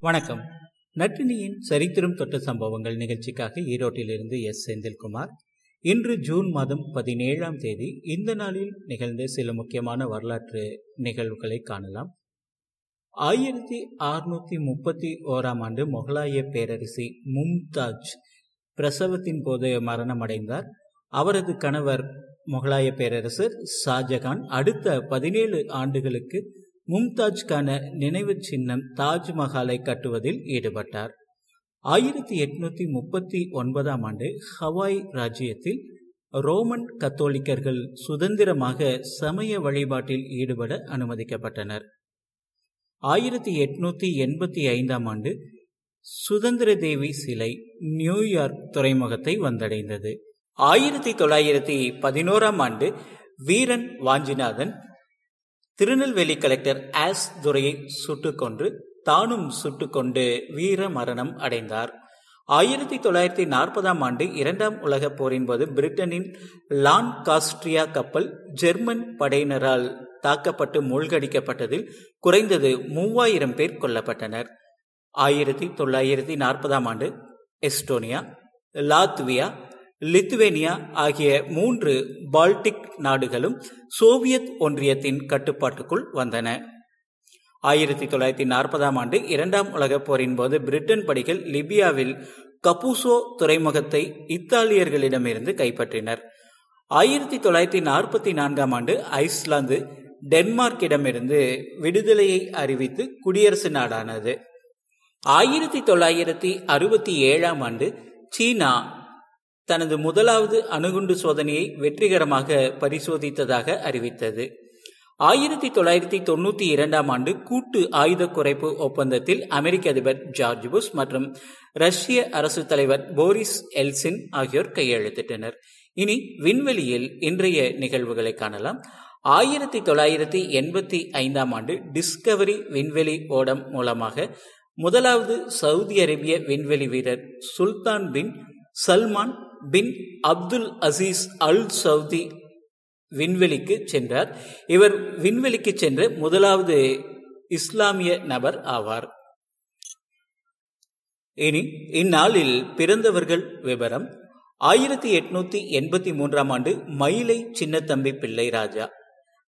வணக்கம். நட்டினியின் சரித்திரம் தொட்ட சம்பவங்கள் நிகழ்ச்சிக்காக ஈரோட்டிலிருந்து எஸ். செந்தில்குமார். இன்று ஜூன் மாதம் பதினேழாம் தேதி இந்த நாளில் நிகழ்ந்த சில முக்கியமான வரலாற்று நிகழ்வுகளை காணலாம். ஆயிரத்தி அறுநூத்தி முப்பத்தி ஓராம் ஆண்டு முகலாய பேரரசி மும்தாஜ் பிரசவத்தின் போது மரணமடைந்தார். அவரது கணவர் முகலாய பேரரசர் ஷாஜகான். அடுத்த பதினேழு ஆண்டுகளுக்கு மும்தாஜ்கான நினைவு சின்னம் தாஜ்மஹாலை கட்டுவதில் ஈடுபட்டார். ஆயிரத்தி எட்நூத்தி முப்பத்தி ஒன்பதாம் ஆண்டு ஹவாய் ராஜ்யத்தில் ரோமன் கத்தோலிக்கர்கள் சுதந்திரமாக சமய வழிபாட்டில் ஈடுபட அனுமதிக்கப்பட்டனர். ஆயிரத்தி எட்நூத்தி எண்பத்தி ஐந்தாம் ஆண்டு சுதந்திர தேவி சிலை நியூயார்க் துறைமுகத்தை வந்தடைந்தது. ஆயிரத்தி தொள்ளாயிரத்தி பதினோராம் ஆண்டு வீரன் வாஞ்சிநாதன் திருநெல்வேலி கலெக்டர் ஆஸ் துரையை சுட்டுக்கொன்று தானும் சுட்டுக்கொண்டு வீர மரணம் அடைந்தார். ஆயிரத்தி தொள்ளாயிரத்தி நாற்பதாம் ஆண்டு இரண்டாம் உலகப் போரின் போது பிரிட்டனின் லான் காஸ்ட்ரியா கப்பல் ஜெர்மன் படையினரால் தாக்கப்பட்டு மூழ்கடிக்கப்பட்டதில் குறைந்தது மூவாயிரம் பேர் கொல்லப்பட்டனர். ஆயிரத்தி தொள்ளாயிரத்தி நாற்பதாம் ஆண்டு எஸ்டோனியா லாத்வியா லித்துவேனியா ஆகிய மூன்று பால்டிக் நாடுகளும் சோவியத் ஒன்றியத்தின் கட்டுப்பாட்டுக்குள் வந்தன. ஆயிரத்தி தொள்ளாயிரத்தி நாற்பதாம் ஆண்டு இரண்டாம் உலகப் போரின் போது பிரிட்டன் படைகள் லிபியாவில் கபூசோ துறைமுகத்தை இத்தாலியர்களிடமிருந்து கைப்பற்றினர். ஆயிரத்தி தொள்ளாயிரத்தி நாற்பத்தி நான்காம் ஆண்டு ஐஸ்லாந்து டென்மார்க்கிடமிருந்து விடுதலையை அறிவித்து குடியரசு நாடானது. ஆயிரத்தி தொள்ளாயிரத்தி அறுபத்தி ஏழாம் ஆண்டு சீனா தனது முதலாவது அணுகுண்டு சோதனையை வெற்றிகரமாக பரிசோதித்ததாக அறிவித்தது. ஆயிரத்தி தொள்ளாயிரத்தி தொண்ணூத்தி இரண்டாம் ஆண்டு கூட்டு ஆயுத குறைப்பு ஒப்பந்தத்தில் அமெரிக்க அதிபர் ஜார்ஜ் புஷ் மற்றும் ரஷ்ய அரசு தலைவர் போரிஸ் எல்சின் ஆகியோர் கையெழுத்திட்டனர். இனி விண்வெளியில் இன்றைய நிகழ்வுகளை காணலாம். ஆயிரத்தி தொள்ளாயிரத்தி எண்பத்தி ஐந்தாம் ஆண்டு டிஸ்கவரி விண்வெளி ஓடம் மூலமாக முதலாவது சவுதி அரேபிய விண்வெளி வீரர் Sultan bin Salman bin Abdul Aziz Al Saudi விண்வெளிக்கு சென்றார். இவர் விண்வெளிக்கு சென்ற முதலாவது இஸ்லாமிய நபர் ஆவார். இனி இந்நாளில் பிறந்தவர்கள் விவரம். ஆயிரத்தி எட்நூத்தி எண்பத்தி மூன்றாம் ஆண்டு மயிலை சின்னத்தம்பி பிள்ளை ராஜா.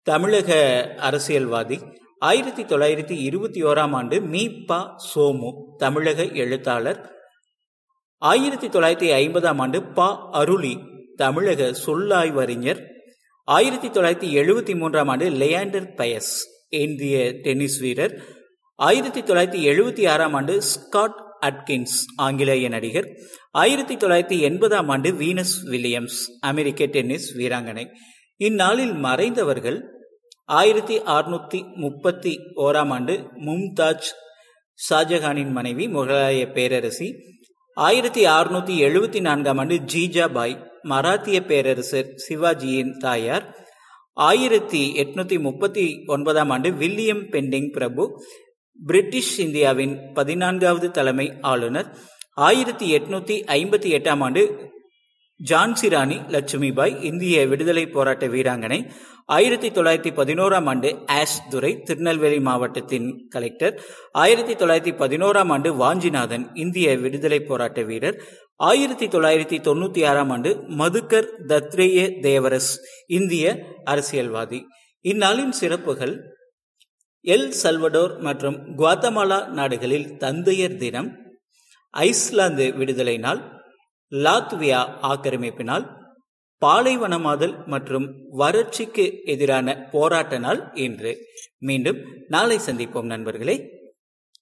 தமிழக அரசியல்வாதி. ஆயிரத்தி தொள்ளாயிரத்தி இருபத்தி ஓராம் ஆண்டு மீ பா சோமு தமிழக எழுத்தாளர். ஆயிரத்தி தொள்ளாயிரத்தி ஐம்பதாம் ஆண்டு பா அருளி தமிழக சொல்லாய்வறிஞர். ஆயிரத்தி தொள்ளாயிரத்தி எழுபத்தி மூன்றாம் ஆண்டு லியாண்டர் பயஸ் இந்திய டென்னிஸ் வீரர். ஆயிரத்தி தொள்ளாயிரத்தி எழுபத்தி ஆறாம் ஆண்டு ஸ்காட் அட்கின்ஸ் ஆங்கிலேய நடிகர். ஆயிரத்தி தொள்ளாயிரத்தி எண்பதாம் ஆண்டு வீனஸ் வில்லியம்ஸ் அமெரிக்க டென்னிஸ் வீராங்கனை. இந்நாளில் மறைந்தவர்கள் ஆயிரத்தி அறுநூத்தி முப்பத்தி ஓராம் ஆண்டு மும்தாஜ் ஷாஜஹானின் மனைவி முகலாய பேரரசி. ஆயிரத்தி அறுநூத்தி எழுபத்தி நான்காம் ஆண்டு ஜீஜாபாய் மராத்திய பேரரசர் சிவாஜியின் தாயார். ஆயிரத்தி எட்நூத்தி முப்பத்தி ஒன்பதாம் ஆண்டு வில்லியம் பெண்டிங் பிரபு பிரிட்டிஷ் இந்தியாவின் பதினான்காவது தலைமை ஆளுநர். ஆயிரத்தி எட்நூத்தி ஐம்பத்தி எட்டாம் ஆண்டு ஜான்சி ராணி லட்சுமிபாய் இந்திய விடுதலை போராட்ட வீராங்கனை ஆயிரத்தி தொள்ளாயிரத்தி பதினோராம் ஆண்டு ஆஷ் துரை திருநெல்வேலி மாவட்டத்தின் கலெக்டர் ஆயிரத்தி தொள்ளாயிரத்தி பதினோராம் ஆண்டு வாஞ்சிநாதன் இந்திய விடுதலை போராட்ட வீரர் ஆயிரத்தி தொள்ளாயிரத்தி தொண்ணூத்தி ஆறாம் ஆண்டு மதுக்கர் தத்ரேய தேவரஸ் இந்திய அரசியல்வாதி. இந்நாளின் சிறப்புகள் எல் சல்வடோர் மற்றும் குவாத்தமாலா நாடுகளில் தந்தையர் தினம் ஐஸ்லாந்து விடுதலை நாள் லாத்வியா ஆக்கிரமிப்பினால் பாலைவனமாதல் மற்றும் வறட்சிக்கு எதிரான போராட்ட நாள் இன்று. மீண்டும் நாளை சந்திப்போம் நண்பர்களே.